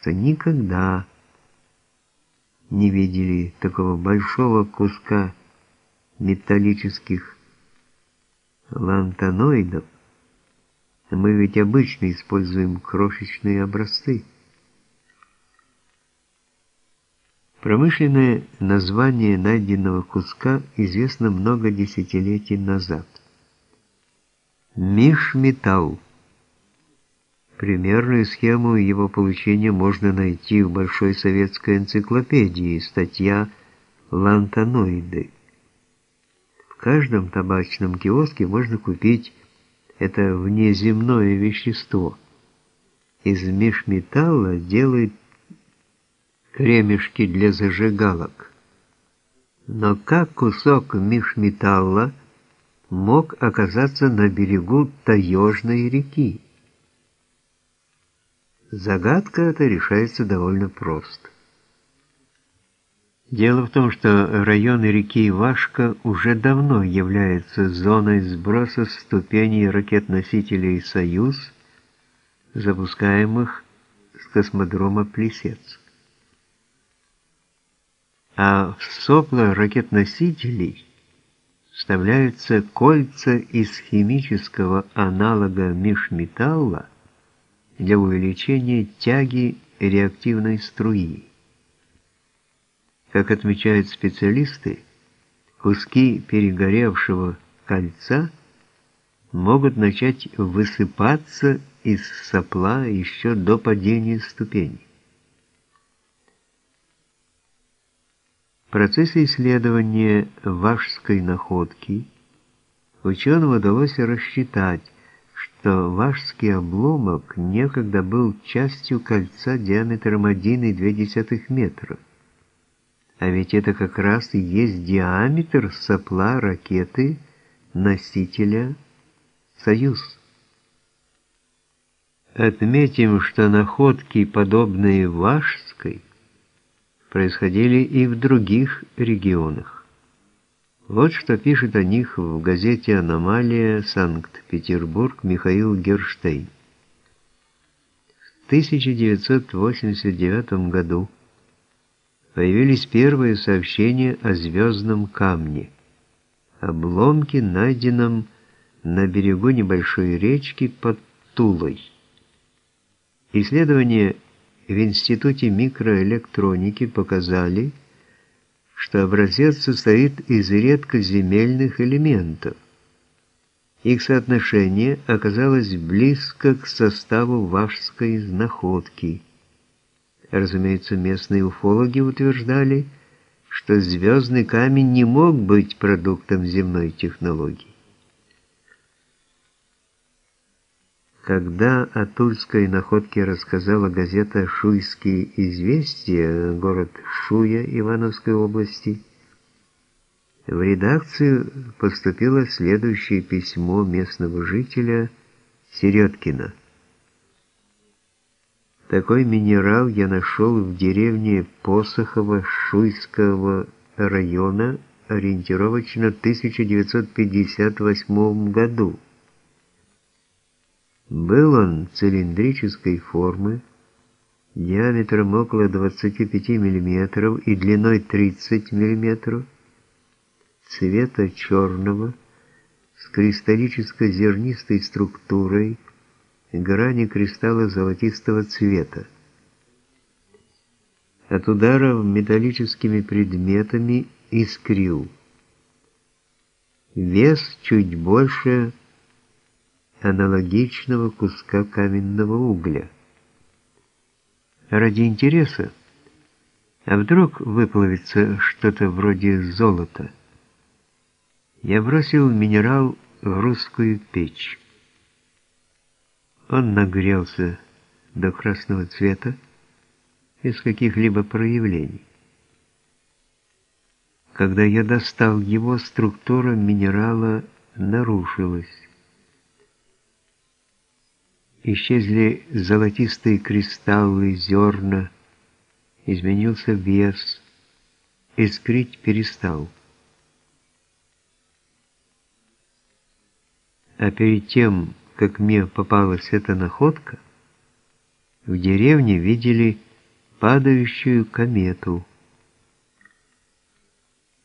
что никогда не видели такого большого куска металлических лантаноидов. Мы ведь обычно используем крошечные образцы. Промышленное название найденного куска известно много десятилетий назад. Мишметалл. Примерную схему его получения можно найти в Большой советской энциклопедии, статья «Лантаноиды». В каждом табачном киоске можно купить это внеземное вещество. Из межметалла делают кремешки для зажигалок. Но как кусок межметалла мог оказаться на берегу таежной реки? Загадка эта решается довольно просто. Дело в том, что район реки Ивашка уже давно является зоной сброса ступеней ракет-носителей «Союз», запускаемых с космодрома Плесецк. А в сопла ракет-носителей вставляются кольца из химического аналога межметалла, для увеличения тяги реактивной струи. Как отмечают специалисты, куски перегоревшего кольца могут начать высыпаться из сопла еще до падения ступеней. В процессе исследования вашской находки ученым удалось рассчитать, что Вашский обломок некогда был частью кольца диаметром 1,2 метра. А ведь это как раз и есть диаметр сопла ракеты носителя «Союз». Отметим, что находки, подобные Вашской, происходили и в других регионах. Вот что пишет о них в газете «Аномалия. Санкт-Петербург» Михаил Герштейн. В 1989 году появились первые сообщения о звездном камне, обломке, найденном на берегу небольшой речки под Тулой. Исследования в Институте микроэлектроники показали, что что образец состоит из редкоземельных элементов. Их соотношение оказалось близко к составу вашской находки. Разумеется, местные уфологи утверждали, что звездный камень не мог быть продуктом земной технологии. Когда о тульской находке рассказала газета «Шуйские известия», город Шуя Ивановской области, в редакцию поступило следующее письмо местного жителя Середкина. Такой минерал я нашел в деревне Посохово Шуйского района ориентировочно в 1958 году. Был он цилиндрической формы, диаметром около 25 мм и длиной 30 мм, цвета черного, с кристаллическо-зернистой структурой, грани кристалла золотистого цвета. От ударов металлическими предметами искрил. Вес чуть больше аналогичного куска каменного угля. Ради интереса, а вдруг выплавится что-то вроде золота, я бросил минерал в русскую печь. Он нагрелся до красного цвета без каких-либо проявлений. Когда я достал его, структура минерала нарушилась исчезли золотистые кристаллы, зерна, изменился вес, искрить перестал. А перед тем, как мне попалась эта находка, в деревне видели падающую комету.